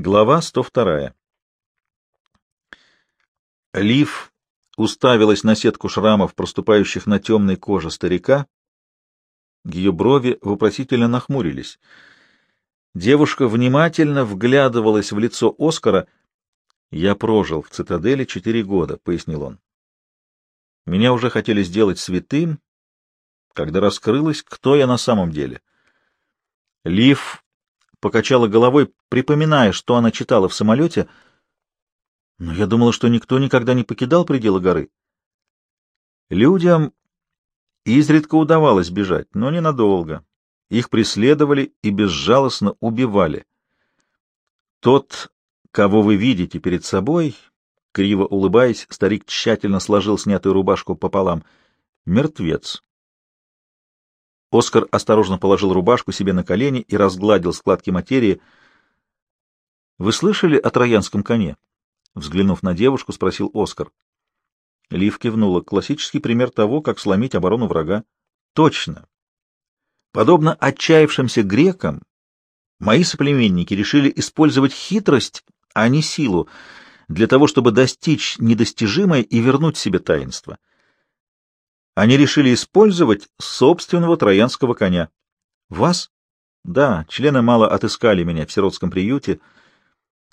Глава 102. Лив уставилась на сетку шрамов, проступающих на темной коже старика. Ее брови вопросительно нахмурились. Девушка внимательно вглядывалась в лицо Оскара. «Я прожил в цитадели четыре года», — пояснил он. «Меня уже хотели сделать святым, когда раскрылось, кто я на самом деле». Лив покачала головой, припоминая, что она читала в самолете. Но я думала, что никто никогда не покидал пределы горы. Людям изредка удавалось бежать, но ненадолго. Их преследовали и безжалостно убивали. Тот, кого вы видите перед собой, криво улыбаясь, старик тщательно сложил снятую рубашку пополам, мертвец. Оскар осторожно положил рубашку себе на колени и разгладил складки материи. «Вы слышали о троянском коне?» Взглянув на девушку, спросил Оскар. Лив кивнула. Классический пример того, как сломить оборону врага. «Точно. Подобно отчаявшимся грекам, мои соплеменники решили использовать хитрость, а не силу, для того, чтобы достичь недостижимое и вернуть себе таинство они решили использовать собственного троянского коня. Вас? Да, члены мало отыскали меня в сиротском приюте.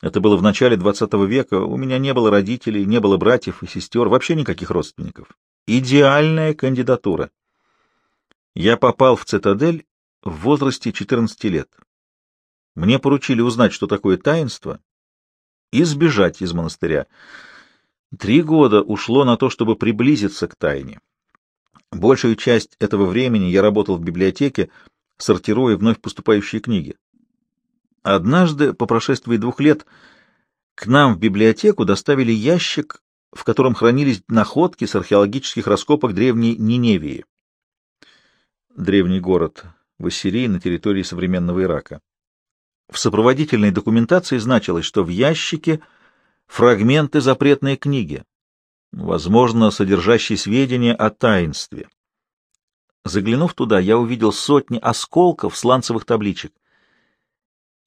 Это было в начале двадцатого века. У меня не было родителей, не было братьев и сестер, вообще никаких родственников. Идеальная кандидатура. Я попал в цитадель в возрасте 14 лет. Мне поручили узнать, что такое таинство, и сбежать из монастыря. Три года ушло на то, чтобы приблизиться к тайне. Большую часть этого времени я работал в библиотеке, сортируя вновь поступающие книги. Однажды, по прошествии двух лет, к нам в библиотеку доставили ящик, в котором хранились находки с археологических раскопок древней Ниневии. Древний город в Ассирии на территории современного Ирака. В сопроводительной документации значилось, что в ящике фрагменты запретной книги, возможно, содержащий сведения о таинстве. Заглянув туда, я увидел сотни осколков сланцевых табличек.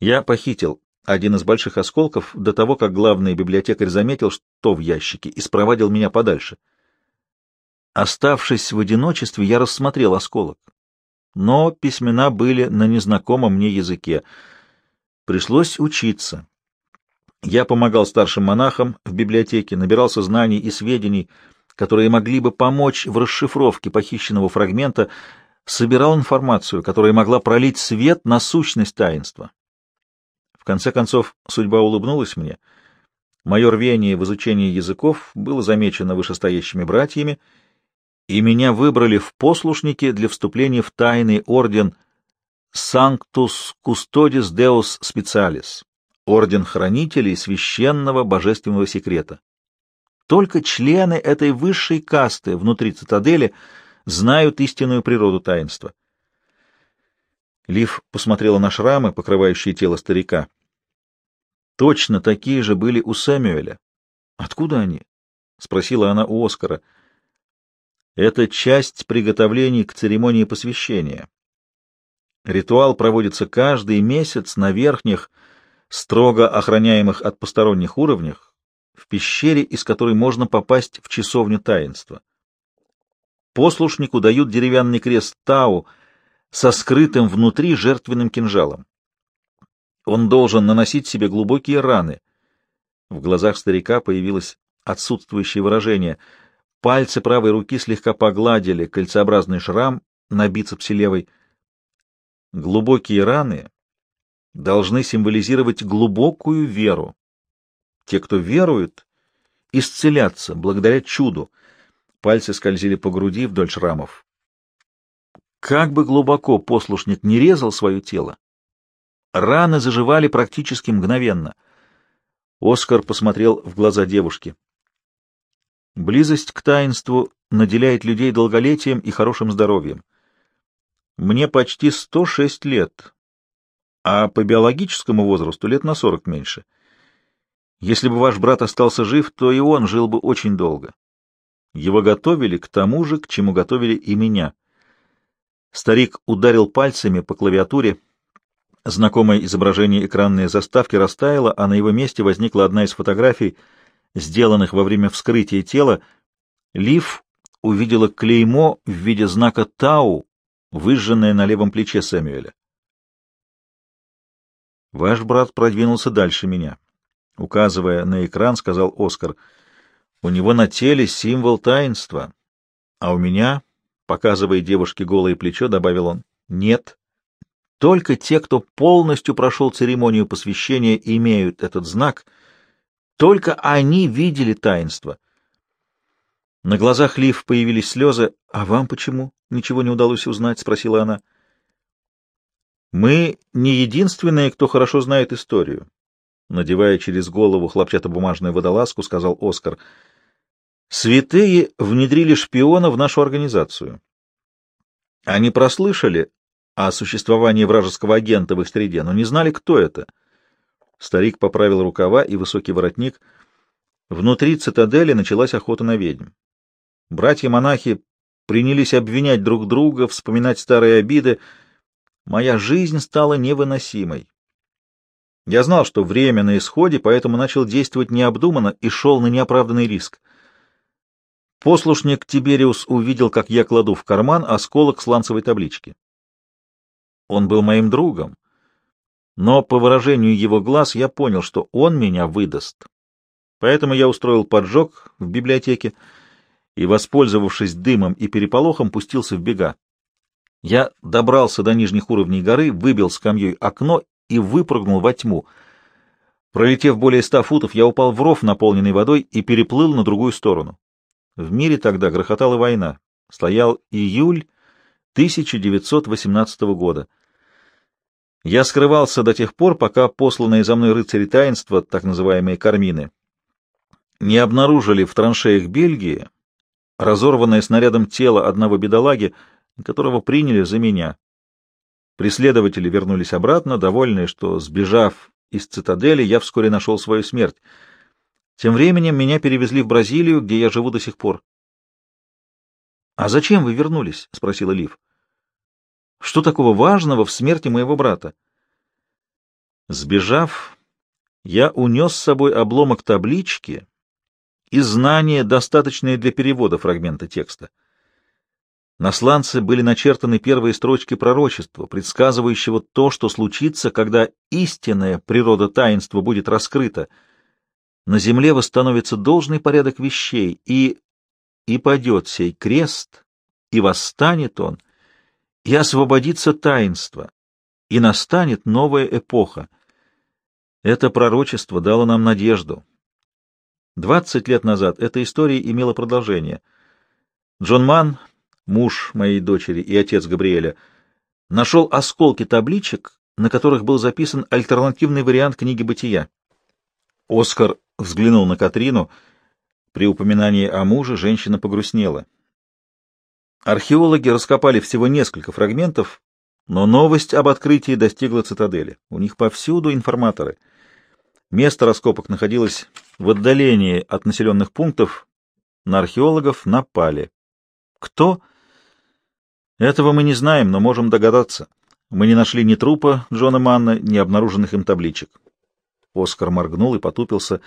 Я похитил один из больших осколков до того, как главный библиотекарь заметил, что в ящике, и спровадил меня подальше. Оставшись в одиночестве, я рассмотрел осколок. Но письмена были на незнакомом мне языке. Пришлось учиться. Я помогал старшим монахам в библиотеке, набирался знаний и сведений, которые могли бы помочь в расшифровке похищенного фрагмента, собирал информацию, которая могла пролить свет на сущность таинства. Конце концов, судьба улыбнулась мне. Мое рвение в изучении языков было замечено вышестоящими братьями, и меня выбрали в послушники для вступления в тайный орден Sanctus Custodis Deus Specialis орден хранителей священного божественного секрета. Только члены этой высшей касты внутри цитадели знают истинную природу таинства. Лив посмотрела на шрамы, покрывающие тело старика. Точно такие же были у Сэмюэля. Откуда они? — спросила она у Оскара. Это часть приготовлений к церемонии посвящения. Ритуал проводится каждый месяц на верхних, строго охраняемых от посторонних уровнях, в пещере, из которой можно попасть в часовню таинства. Послушнику дают деревянный крест Тау со скрытым внутри жертвенным кинжалом. Он должен наносить себе глубокие раны. В глазах старика появилось отсутствующее выражение. Пальцы правой руки слегка погладили кольцеобразный шрам на бицепсе левой. Глубокие раны должны символизировать глубокую веру. Те, кто верует, исцелятся благодаря чуду. Пальцы скользили по груди вдоль шрамов. Как бы глубоко послушник не резал свое тело, раны заживали практически мгновенно. Оскар посмотрел в глаза девушки. Близость к таинству наделяет людей долголетием и хорошим здоровьем. Мне почти сто шесть лет, а по биологическому возрасту лет на сорок меньше. Если бы ваш брат остался жив, то и он жил бы очень долго. Его готовили к тому же, к чему готовили и меня. Старик ударил пальцами по клавиатуре. Знакомое изображение экранной заставки растаяло, а на его месте возникла одна из фотографий, сделанных во время вскрытия тела. Лив увидела клеймо в виде знака Тау, выжженное на левом плече Сэмюэля. «Ваш брат продвинулся дальше меня», — указывая на экран, сказал Оскар. «У него на теле символ таинства, а у меня, показывая девушке голое плечо, добавил он, нет». Только те, кто полностью прошел церемонию посвящения, имеют этот знак. Только они видели таинство. На глазах Лив появились слезы. «А вам почему? Ничего не удалось узнать?» — спросила она. «Мы не единственные, кто хорошо знает историю», — надевая через голову хлопчатобумажную водолазку, сказал Оскар. «Святые внедрили шпиона в нашу организацию. Они прослышали о существовании вражеского агента в их среде, но не знали, кто это. Старик поправил рукава и высокий воротник. Внутри цитадели началась охота на ведьм. Братья-монахи принялись обвинять друг друга, вспоминать старые обиды. Моя жизнь стала невыносимой. Я знал, что время на исходе, поэтому начал действовать необдуманно и шел на неоправданный риск. Послушник Тибериус увидел, как я кладу в карман осколок сланцевой таблички. Он был моим другом, но по выражению его глаз я понял, что он меня выдаст. Поэтому я устроил поджог в библиотеке и, воспользовавшись дымом и переполохом, пустился в бега. Я добрался до нижних уровней горы, выбил скамьей окно и выпрыгнул во тьму. Пролетев более ста футов, я упал в ров, наполненный водой, и переплыл на другую сторону. В мире тогда грохотала война. Стоял июль 1918 года. Я скрывался до тех пор, пока посланные за мной рыцари таинства, так называемые кармины, не обнаружили в траншеях Бельгии разорванное снарядом тело одного бедолаги, которого приняли за меня. Преследователи вернулись обратно, довольные, что, сбежав из цитадели, я вскоре нашел свою смерть. Тем временем меня перевезли в Бразилию, где я живу до сих пор. — А зачем вы вернулись? — спросила Лив. Что такого важного в смерти моего брата? Сбежав, я унес с собой обломок таблички и знания, достаточные для перевода фрагмента текста. На сланце были начертаны первые строчки пророчества, предсказывающего то, что случится, когда истинная природа таинства будет раскрыта. На земле восстановится должный порядок вещей, и и падет сей крест, и восстанет он, и освободится таинство, и настанет новая эпоха. Это пророчество дало нам надежду. Двадцать лет назад эта история имела продолжение. Джон Ман, муж моей дочери и отец Габриэля, нашел осколки табличек, на которых был записан альтернативный вариант книги «Бытия». Оскар взглянул на Катрину. При упоминании о муже женщина погрустнела. Археологи раскопали всего несколько фрагментов, но новость об открытии достигла цитадели. У них повсюду информаторы. Место раскопок находилось в отдалении от населенных пунктов. На археологов напали. Кто? Этого мы не знаем, но можем догадаться. Мы не нашли ни трупа Джона Манна, ни обнаруженных им табличек. Оскар моргнул и потупился.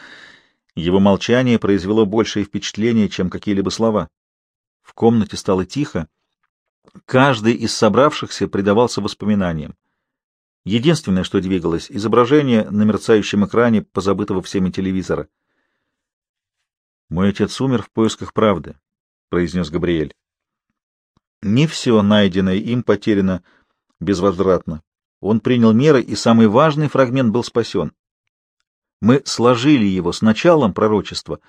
Его молчание произвело большее впечатление, чем какие-либо слова. В комнате стало тихо. Каждый из собравшихся предавался воспоминаниям. Единственное, что двигалось — изображение на мерцающем экране позабытого всеми телевизора. «Мой отец умер в поисках правды», — произнес Габриэль. «Не все найденное им потеряно безвозвратно. Он принял меры, и самый важный фрагмент был спасен. Мы сложили его с началом пророчества,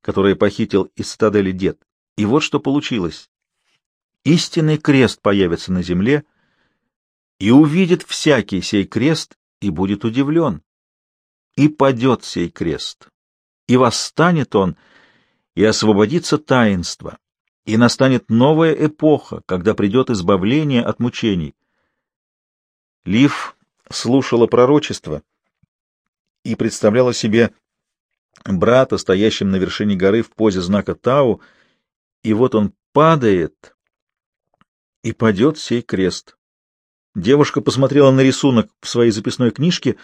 которое похитил из стадели дед. И вот что получилось. Истинный крест появится на земле, и увидит всякий сей крест, и будет удивлен. И падет сей крест, и восстанет он, и освободится таинство, и настанет новая эпоха, когда придет избавление от мучений. Лив слушала пророчество и представляла себе брата, стоящим на вершине горы в позе знака Тау, и вот он падает, и падет сей крест. Девушка посмотрела на рисунок в своей записной книжке.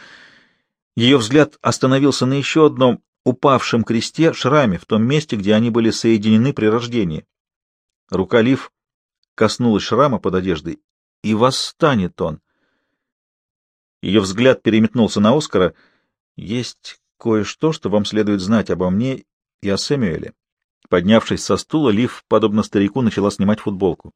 Ее взгляд остановился на еще одном упавшем кресте шраме в том месте, где они были соединены при рождении. Рука Лив коснулась шрама под одеждой, и восстанет он. Ее взгляд переметнулся на Оскара. «Есть кое-что, что вам следует знать обо мне и о Сэмюэле». Поднявшись со стула, Лив, подобно старику, начала снимать футболку.